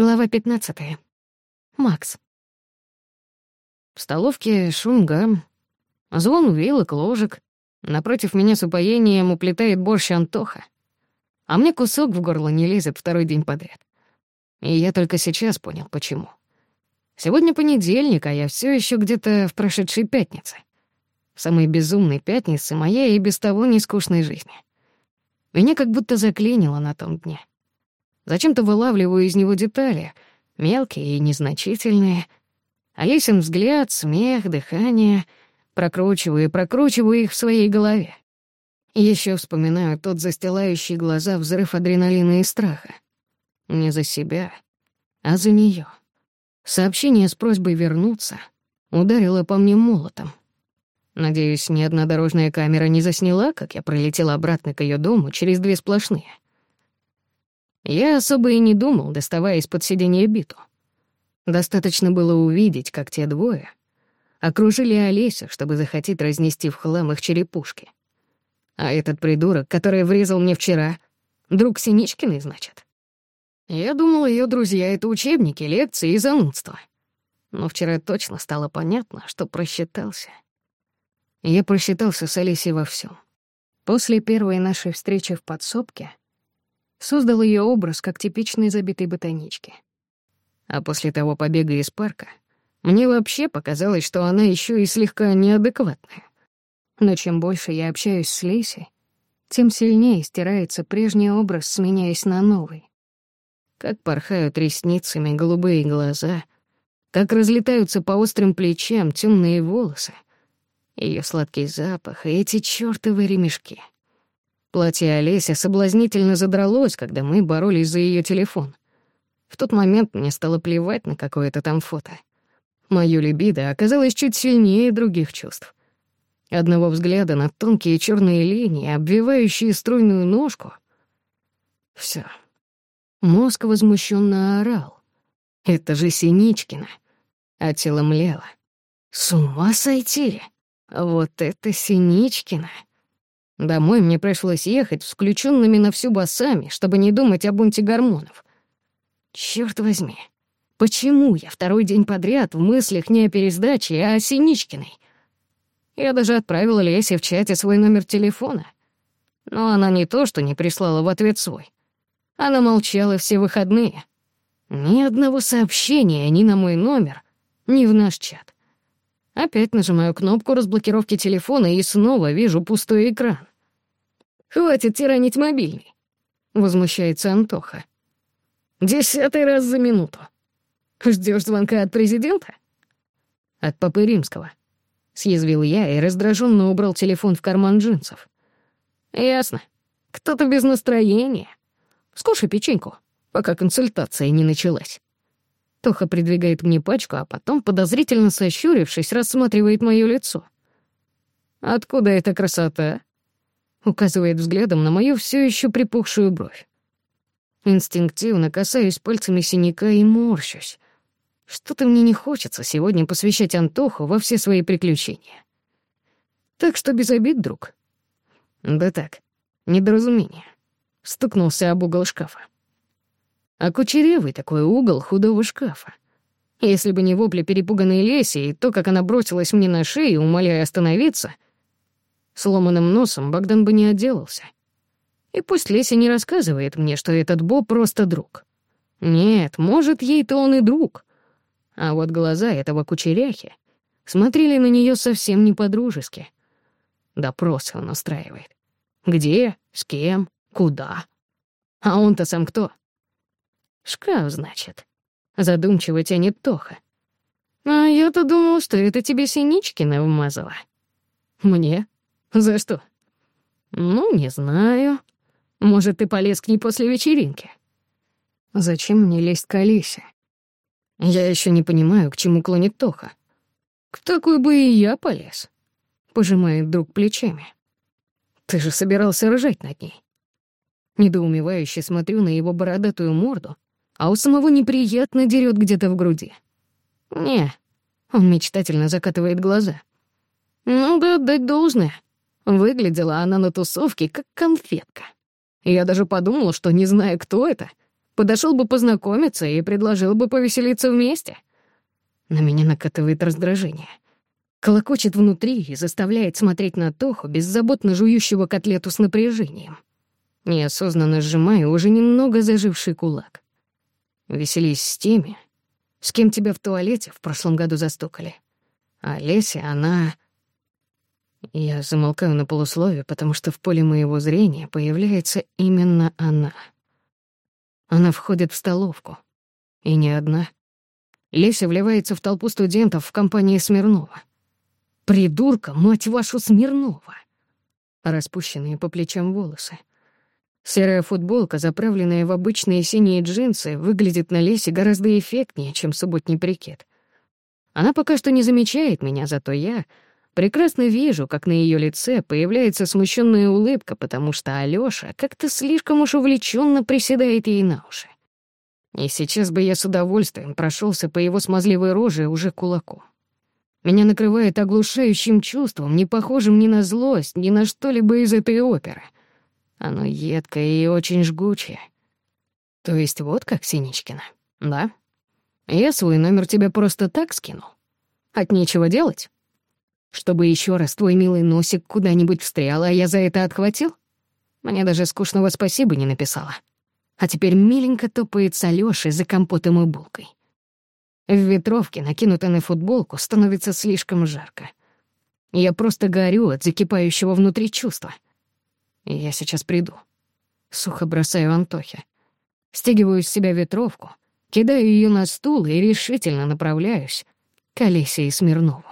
Глава 15. Макс. В столовке шум гам. Звон вилок, ложек. Напротив меня с упоением уплетает борщ Антоха. А мне кусок в горло не лезет второй день подряд. И я только сейчас понял, почему. Сегодня понедельник, а я все еще где-то в прошедшей пятнице. В самой безумной пятнице моей и без того нескучной жизни. Меня как будто заклинило на том дне. Зачем-то вылавливаю из него детали, мелкие и незначительные. А взгляд, смех, дыхание. Прокручиваю и прокручиваю их в своей голове. Еще вспоминаю тот застилающий глаза взрыв адреналина и страха. Не за себя, а за нее. Сообщение с просьбой вернуться ударило по мне молотом. Надеюсь, ни одна дорожная камера не засняла, как я пролетела обратно к ее дому через две сплошные. Я особо и не думал, доставая из-под сиденья биту. Достаточно было увидеть, как те двое окружили Олеся, чтобы захотеть разнести в хлам их черепушки. А этот придурок, который врезал мне вчера, друг Синичкиной, значит? Я думал, ее друзья — это учебники, лекции и занудство. Но вчера точно стало понятно, что просчитался. Я просчитался с Олесей во всем. После первой нашей встречи в подсобке — создал ее образ как типичной забитой ботанички. А после того побега из парка мне вообще показалось, что она еще и слегка неадекватная. Но чем больше я общаюсь с Лейси, тем сильнее стирается прежний образ, сменяясь на новый. Как порхают ресницами голубые глаза, как разлетаются по острым плечам темные волосы, ее сладкий запах и эти чёртовы ремешки — Платье Олеся соблазнительно задралось, когда мы боролись за ее телефон. В тот момент мне стало плевать на какое-то там фото. Моё либидо оказалось чуть сильнее других чувств. Одного взгляда на тонкие черные линии, обвивающие стройную ножку. Все. Мозг возмущенно орал. Это же Синичкина. А тело млело. С ума сойти! Вот это Синичкина! Домой мне пришлось ехать включенными на всю басами, чтобы не думать о бунте гормонов. Черт возьми, почему я второй день подряд в мыслях не о пересдаче, а о Синичкиной? Я даже отправила Лесе в чате свой номер телефона. Но она не то, что не прислала в ответ свой. Она молчала все выходные. Ни одного сообщения ни на мой номер, ни в наш чат. Опять нажимаю кнопку разблокировки телефона и снова вижу пустой экран. «Хватит тиранить мобильный», — возмущается Антоха. «Десятый раз за минуту. Ждёшь звонка от президента?» «От Папы Римского», — съязвил я и раздражённо убрал телефон в карман джинсов. «Ясно. Кто-то без настроения. Скушай печеньку, пока консультация не началась». Тоха придвигает мне пачку, а потом, подозрительно сощурившись, рассматривает моё лицо. «Откуда эта красота?» Указывает взглядом на мою всё ещё припухшую бровь. Инстинктивно касаюсь пальцами синяка и морщусь. Что-то мне не хочется сегодня посвящать Антоху во все свои приключения. Так что без обид, друг. Да так, недоразумение. Стукнулся об угол шкафа а кучерявый такой угол худого шкафа. Если бы не вопли перепуганной Леси и то, как она бросилась мне на шею, умоляя остановиться, сломанным носом Богдан бы не отделался. И пусть Леся не рассказывает мне, что этот Бо просто друг. Нет, может, ей-то он и друг. А вот глаза этого кучеряхи смотрели на нее совсем не по-дружески. Допросы он устраивает. Где, с кем, куда. А он-то сам кто? Шкаф, значит. Задумчиво тянет Тоха. А я-то думал, что это тебе Синичкина вмазала. Мне? За что? Ну, не знаю. Может, ты полез к ней после вечеринки? Зачем мне лезть к Алисе? Я еще не понимаю, к чему клонит Тоха. К такой бы и я полез. Пожимает друг плечами. Ты же собирался ржать над ней. Недоумевающе смотрю на его бородатую морду, а у самого неприятно дерет где-то в груди. «Не», — он мечтательно закатывает глаза. Ну да отдать должное. Выглядела она на тусовке, как конфетка. Я даже подумала, что, не зная, кто это, подошел бы познакомиться и предложил бы повеселиться вместе». На меня накатывает раздражение. Колокочет внутри и заставляет смотреть на Тоху, беззаботно жующего котлету с напряжением. Неосознанно сжимаю уже немного заживший кулак. Веселись с теми, с кем тебя в туалете в прошлом году застукали. А Леся, она... Я замолкаю на полуслове, потому что в поле моего зрения появляется именно она. Она входит в столовку. И не одна. Леся вливается в толпу студентов в компании Смирнова. «Придурка, мать вашу, Смирнова!» Распущенные по плечам волосы. Серая футболка, заправленная в обычные синие джинсы, выглядит на лесе гораздо эффектнее, чем субботний прикет. Она пока что не замечает меня, зато я прекрасно вижу, как на ее лице появляется смущенная улыбка, потому что Алёша как-то слишком уж увлеченно приседает ей на уши. И сейчас бы я с удовольствием прошелся по его смазливой роже уже кулаком. Меня накрывает оглушающим чувством, не похожим ни на злость, ни на что-либо из этой оперы — оно едкое и очень жгучее. То есть вот как Синичкина, да? Я свой номер тебе просто так скинул. От нечего делать? Чтобы еще раз твой милый носик куда-нибудь встрял, а я за это отхватил? Мне даже скучного спасибо не написала. А теперь миленько топает с Алёшей за компотом и булкой. В ветровке, накинутой на футболку, становится слишком жарко. Я просто горю от закипающего внутри чувства — я сейчас приду. Сухо бросаю Антохе. Стягиваю с себя ветровку, кидаю ее на стул и решительно направляюсь к Олесе и Смирнову.